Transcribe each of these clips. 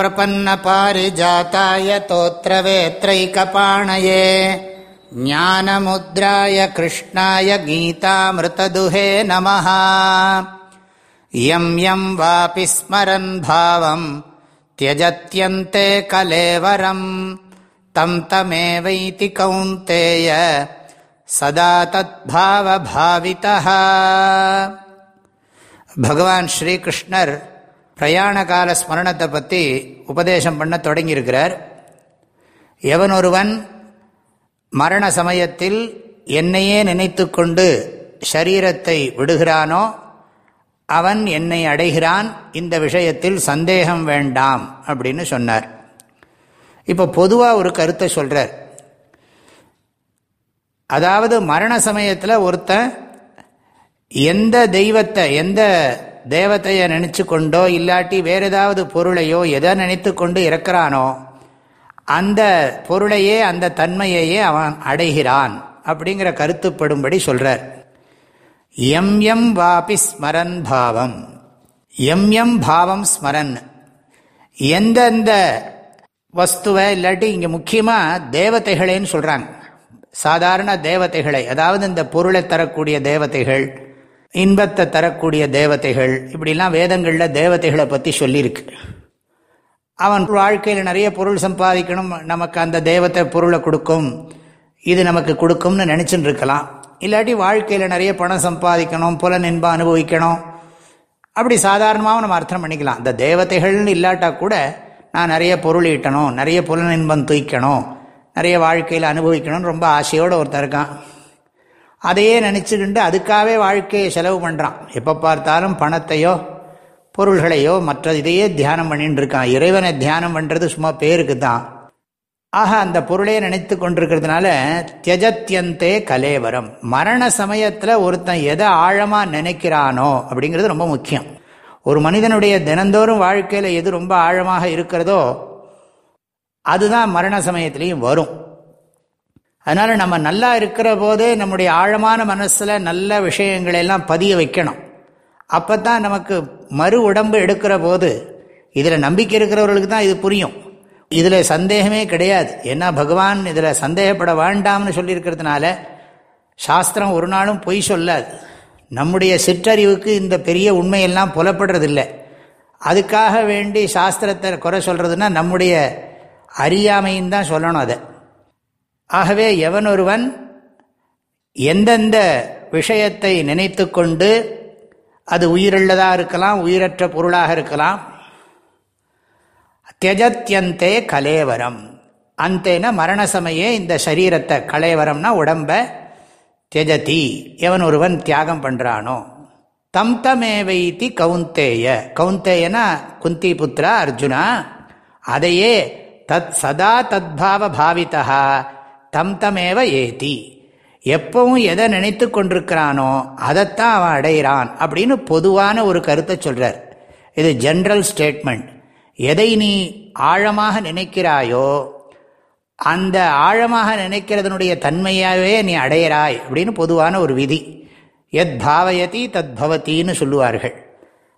प्रपन्नपारिजाताय तोत्रवेत्रैकपाणये ज्ञानमुद्राय कृष्णाय गीतामृतदुहे नमः यं यं वापि स्मरन् भावं त्यजत्यन्ते कलेवरं तं तमेवैति कौन्तेय सदा तद्भावभावितः भगवान् श्रीकृष्णर् பிரயாண கால ஸ்மரணத்தை பற்றி உபதேசம் பண்ண தொடங்கியிருக்கிறார். எவன் ஒருவன் மரண சமயத்தில் என்னையே நினைத்து கொண்டு ஷரீரத்தை விடுகிறானோ அவன் என்னை அடைகிறான் இந்த விஷயத்தில் சந்தேகம் வேண்டாம் அப்படின்னு சொன்னார். இப்போ பொதுவாக ஒரு கருத்தை சொல்கிறார் அதாவது மரண சமயத்தில் ஒருத்தன் எந்த தெய்வத்தை எந்த தேவத்தையை நினச்சி கொண்டோ இல்லாட்டி வேறு ஏதாவது பொருளையோ எதை நினைத்து கொண்டு இறக்கிறானோ அந்த பொருளையே அந்த தன்மையையே அவன் அடைகிறான் அப்படிங்கிற கருத்துப்படும்படி சொல்கிறார் எம் எம் வாபி ஸ்மரன் பாவம். எம் எம் பாவம் ஸ்மரன். எந்தெந்த வஸ்துவை இல்லாட்டி இங்கே முக்கியமாக தேவதைகளேன்னு சொல்கிறாங்க சாதாரண தேவதைகளை அதாவது இந்த பொருளை தரக்கூடிய தேவதைகள் இன்பத்தை தரக்கூடிய தேவதைகள். இப்படிலாம் வேதங்களில் தேவதைகளை பற்றி சொல்லியிருக்கு. அவன் வாழ்க்கையில் நிறைய பொருள் சம்பாதிக்கணும். நமக்கு அந்த தேவத்தை பொருளை கொடுக்கும். இது நமக்கு கொடுக்கும்னு நினச்சின்னு இருக்கலாம் இல்லாட்டி வாழ்க்கையில் நிறைய பணம் சம்பாதிக்கணும் புலன் இன்பம் அனுபவிக்கணும். அப்படி சாதாரணமாகவும் நம்ம அர்த்தம் பண்ணிக்கலாம். இந்த தேவதைகள்னு இல்லாட்டா கூட நான் நிறைய பொருள் ஈட்டணும் நிறைய புலன் இன்பம் தூக்கணும் நிறைய வாழ்க்கையில் அனுபவிக்கணும்னு ரொம்ப ஆசையோடு ஒருத்தர் இருக்கான். அதையே நினச்சிக்கிண்டு அதுக்காகவே வாழ்க்கையை செலவு பண்ணுறான் எப்போ பார்த்தாலும் பணத்தையோ பொருள்களையோ மற்ற இதையே தியானம் பண்ணிட்டு இருக்கான். இறைவனை தியானம் பண்ணுறது சும்மா பேருக்கு தான். ஆக அந்த பொருளையே நினைத்து கொண்டிருக்கிறதுனால தியஜத்தியந்தே கலேவரம். மரண சமயத்தில் ஒருத்தன் எதை ஆழமாக நினைக்கிறானோ அப்படிங்கிறது ரொம்ப முக்கியம். ஒரு மனிதனுடைய தினந்தோறும் வாழ்க்கையில் எது ரொம்ப ஆழமாக இருக்கிறதோ அதுதான் மரண சமயத்திலையும் வரும். அதனால் நம்ம நல்லா இருக்கிற போதே நம்முடைய ஆழமான மனசில் நல்ல விஷயங்களெல்லாம் பதிய வைக்கணும். அப்போ தான் நமக்கு மறு உடம்பு எடுக்கிற போது இதில் நம்பிக்கை இருக்கிறவர்களுக்கு தான் இது புரியும். இதில் சந்தேகமே கிடையாது. ஏன்னா பகவான் இதில் சந்தேகப்பட வேண்டாம்னு சொல்லியிருக்கிறதுனால சாஸ்திரம் ஒரு நாளும் பொய் சொல்லாது. நம்முடைய சிற்றறிவுக்கு இந்த பெரிய உண்மையெல்லாம் புலப்படுறதில்லை. அதுக்காக வேண்டி சாஸ்திரத்தை குறை சொல்கிறதுனா நம்முடைய அறியாமையின் தான் சொல்லணும் அதை. ஆகவே எவனொருவன் எந்தெந்த விஷயத்தை நினைத்து கொண்டு அது உயிருள்ளதாக இருக்கலாம் உயிரற்ற பொருளாக இருக்கலாம் தியஜத்தியந்தே கலேவரம். அந்தேன மரண சமயே இந்த சரீரத்தை கலேவரம்னா உடம்ப தியஜதி எவன் ஒருவன் தியாகம் பண்ணுறானோ தம் தமேவைத்தி கவுந்தேய. கவுந்தேயனா குந்தி புத்திரா அர்ஜுனா. அதையே தத் சதா தத்பாவ பாவிதா. தம் தமேவ ஏதி. எப்பவும் எதை நினைத்து கொண்டிருக்கிறானோ அதைத்தான் அவன் அடைகிறான் அப்படின்னு பொதுவான ஒரு கருத்தை சொல்கிறார் இது ஜென்ரல் ஸ்டேட்மெண்ட் எதை நீ ஆழமாக நினைக்கிறாயோ அந்த ஆழமாக நினைக்கிறதனுடைய தன்மையாகவே நீ அடையிறாய் அப்படின்னு பொதுவான ஒரு விதி. எத் பாவயதி தத் பவத்தின்னு சொல்லுவார்கள்.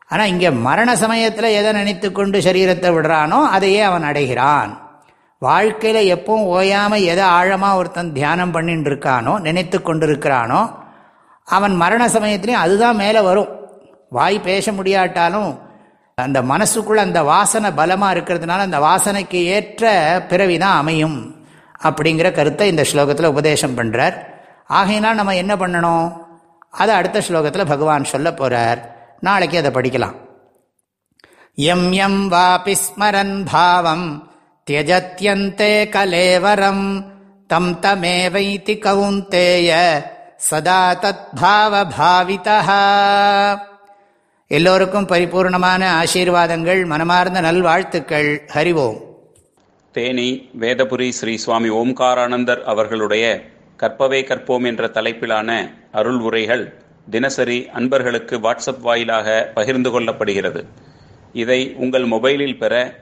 ஆனால் இங்கே மரண சமயத்தில் எதை நினைத்து கொண்டு சரீரத்தை விடுறானோ அதையே அவன் அடைகிறான். வாழ்க்கையில் எப்பவும் ஓயாமல் எதை ஆழமாக ஒருத்தன் தியானம் பண்ணிட்டு இருக்கானோ நினைத்து கொண்டிருக்கிறானோ அவன் மரண சமயத்துலேயும் அதுதான் மேலே வரும். வாய் பேச முடியாட்டாலும் அந்த மனசுக்குள்ளே அந்த வாசனை பலமாக இருக்கிறதுனால அந்த வாசனைக்கு ஏற்ற பிறவி தான் அமையும் அப்படிங்கிற கருத்தை இந்த ஸ்லோகத்தில் உபதேசம் பண்ணுறார் ஆகையினால் நம்ம என்ன பண்ணணும்? அதை அடுத்த ஸ்லோகத்தில் பகவான் சொல்ல போகிறார் நாளைக்கு அதை படிக்கலாம். எம் எம் வாபி ஸ்மரன் பாவம். தியஜத்தியந்தே கலேவரம் தம் தமேவைத்தி கவுந்தேய சதா தத் எல்லோருக்கும் பரிபூர்ணமான ஆசீர்வாதங்கள் மனமார்ந்த நல்வாழ்த்துக்கள். ஹரிவோம் தேனி வேதபுரி ஸ்ரீ சுவாமி ஓம்காரானந்தர் அவர்களுடைய கற்பவே கற்போம் என்ற தலைப்பிலான அருள் உரைகள் தினசரி அன்பர்களுக்கு வாட்ஸ்அப் வாயிலாக பகிர்ந்து கொள்ளப்படுகிறது. இதை உங்கள் மொபைலில் பெற